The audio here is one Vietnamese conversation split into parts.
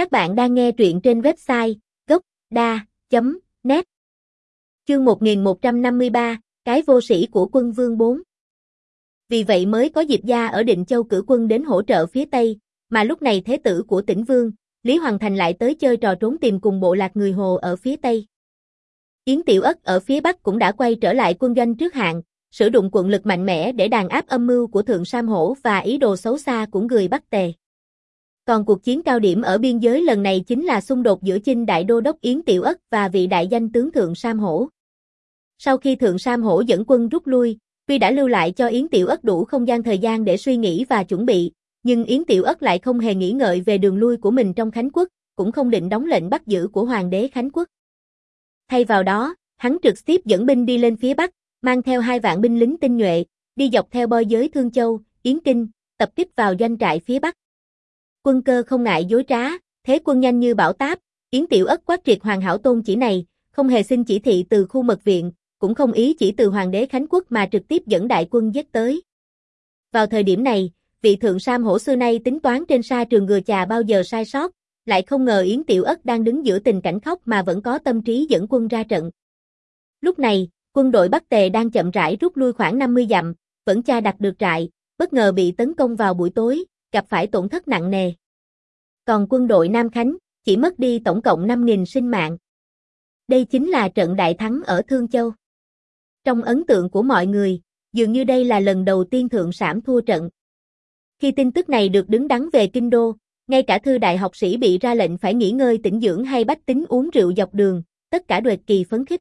Các bạn đang nghe truyện trên website gốc.da.net Chương 1153, Cái vô sĩ của quân vương 4 Vì vậy mới có Diệp Gia ở Định Châu cử quân đến hỗ trợ phía Tây, mà lúc này thế tử của tỉnh Vương, Lý Hoàng Thành lại tới chơi trò trốn tìm cùng bộ lạc người Hồ ở phía Tây. Yến Tiểu Ất ở phía Bắc cũng đã quay trở lại quân doanh trước hạn, sử dụng quận lực mạnh mẽ để đàn áp âm mưu của Thượng Sam Hổ và ý đồ xấu xa của người Bắc Tề. Còn cuộc chiến cao điểm ở biên giới lần này chính là xung đột giữa chinh đại đô đốc Yến Tiểu Ất và vị đại danh tướng Thượng Sam Hổ. Sau khi Thượng Sam Hổ dẫn quân rút lui, tuy đã lưu lại cho Yến Tiểu Ất đủ không gian thời gian để suy nghĩ và chuẩn bị, nhưng Yến Tiểu Ất lại không hề nghĩ ngợi về đường lui của mình trong Khánh Quốc, cũng không định đóng lệnh bắt giữ của Hoàng đế Khánh Quốc. Thay vào đó, hắn trực tiếp dẫn binh đi lên phía Bắc, mang theo hai vạn binh lính tinh nhuệ, đi dọc theo boi giới Thương Châu, Yến Kinh, tập kích vào doanh trại phía Bắc. Quân cơ không ngại dối trá, thế quân nhanh như bão táp, Yến Tiểu Ất quát triệt hoàn hảo tôn chỉ này, không hề xin chỉ thị từ khu mật viện, cũng không ý chỉ từ hoàng đế Khánh Quốc mà trực tiếp dẫn đại quân dắt tới. Vào thời điểm này, vị thượng Sam hổ xưa nay tính toán trên sa trường ngừa chà bao giờ sai sót, lại không ngờ Yến Tiểu Ất đang đứng giữa tình cảnh khóc mà vẫn có tâm trí dẫn quân ra trận. Lúc này, quân đội Bắc Tề đang chậm rãi rút lui khoảng 50 dặm, vẫn cha đặt được trại, bất ngờ bị tấn công vào buổi tối, gặp phải tổn thất nặng nề. Còn quân đội Nam Khánh, chỉ mất đi tổng cộng 5.000 sinh mạng. Đây chính là trận đại thắng ở Thương Châu. Trong ấn tượng của mọi người, dường như đây là lần đầu tiên Thượng Sảm thua trận. Khi tin tức này được đứng đắn về Kinh Đô, ngay cả thư đại học sĩ bị ra lệnh phải nghỉ ngơi tĩnh dưỡng hay bách tính uống rượu dọc đường, tất cả đều kỳ phấn khích.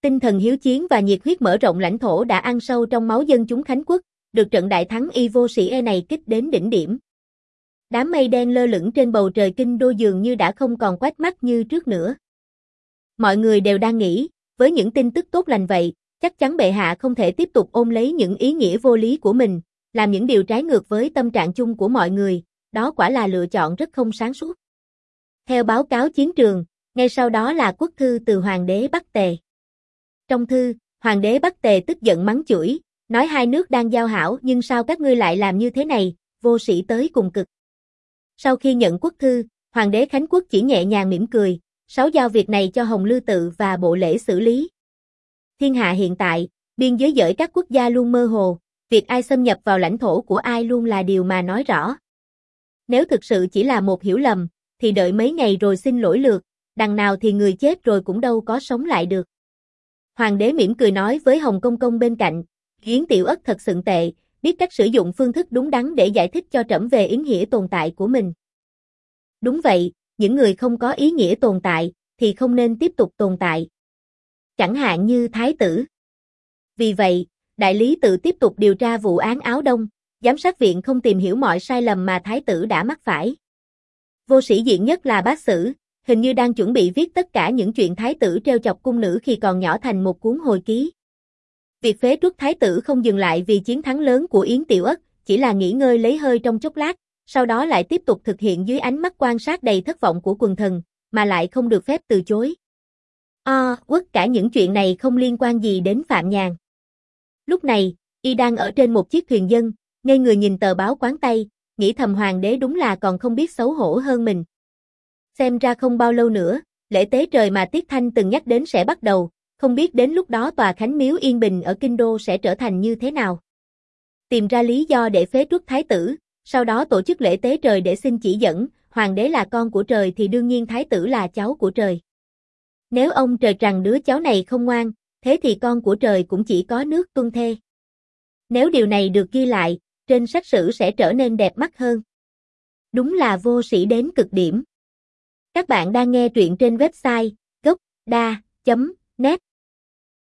Tinh thần hiếu chiến và nhiệt huyết mở rộng lãnh thổ đã ăn sâu trong máu dân chúng Khánh Quốc, được trận đại thắng y vô sĩ e này kích đến đỉnh điểm. Đám mây đen lơ lửng trên bầu trời kinh đô dường như đã không còn quát mắt như trước nữa. Mọi người đều đang nghĩ, với những tin tức tốt lành vậy, chắc chắn bệ hạ không thể tiếp tục ôm lấy những ý nghĩa vô lý của mình, làm những điều trái ngược với tâm trạng chung của mọi người, đó quả là lựa chọn rất không sáng suốt. Theo báo cáo chiến trường, ngay sau đó là quốc thư từ Hoàng đế Bắc Tề. Trong thư, Hoàng đế Bắc Tề tức giận mắng chửi, nói hai nước đang giao hảo nhưng sao các ngươi lại làm như thế này, vô sĩ tới cùng cực. Sau khi nhận quốc thư, Hoàng đế Khánh Quốc chỉ nhẹ nhàng mỉm cười, sáu giao việc này cho Hồng Lư Tự và Bộ Lễ xử lý. Thiên hạ hiện tại, biên giới giới các quốc gia luôn mơ hồ, việc ai xâm nhập vào lãnh thổ của ai luôn là điều mà nói rõ. Nếu thực sự chỉ là một hiểu lầm, thì đợi mấy ngày rồi xin lỗi lượt, đằng nào thì người chết rồi cũng đâu có sống lại được. Hoàng đế mỉm cười nói với Hồng Công Công bên cạnh, Yến Tiểu Ất thật sự tệ, biết cách sử dụng phương thức đúng đắn để giải thích cho trẫm về ý nghĩa tồn tại của mình. Đúng vậy, những người không có ý nghĩa tồn tại, thì không nên tiếp tục tồn tại. Chẳng hạn như Thái tử. Vì vậy, đại lý tự tiếp tục điều tra vụ án áo đông, giám sát viện không tìm hiểu mọi sai lầm mà Thái tử đã mắc phải. Vô sĩ diện nhất là bác sử, hình như đang chuẩn bị viết tất cả những chuyện Thái tử treo chọc cung nữ khi còn nhỏ thành một cuốn hồi ký. Việc phế truất thái tử không dừng lại vì chiến thắng lớn của Yến Tiểu Ất, chỉ là nghỉ ngơi lấy hơi trong chốc lát, sau đó lại tiếp tục thực hiện dưới ánh mắt quan sát đầy thất vọng của quần thần, mà lại không được phép từ chối. O, à, quất cả những chuyện này không liên quan gì đến Phạm Nhàn. Lúc này, y đang ở trên một chiếc thuyền dân, ngây người nhìn tờ báo quán tay, nghĩ thầm hoàng đế đúng là còn không biết xấu hổ hơn mình. Xem ra không bao lâu nữa, lễ tế trời mà Tiết Thanh từng nhắc đến sẽ bắt đầu, không biết đến lúc đó tòa Khánh Miếu Yên Bình ở Kinh Đô sẽ trở thành như thế nào. Tìm ra lý do để phế truất thái tử, sau đó tổ chức lễ tế trời để xin chỉ dẫn, hoàng đế là con của trời thì đương nhiên thái tử là cháu của trời. Nếu ông trời rằng đứa cháu này không ngoan, thế thì con của trời cũng chỉ có nước tuân thê. Nếu điều này được ghi lại, trên sách sử sẽ trở nên đẹp mắt hơn. Đúng là vô sĩ đến cực điểm. Các bạn đang nghe truyện trên website gocda.net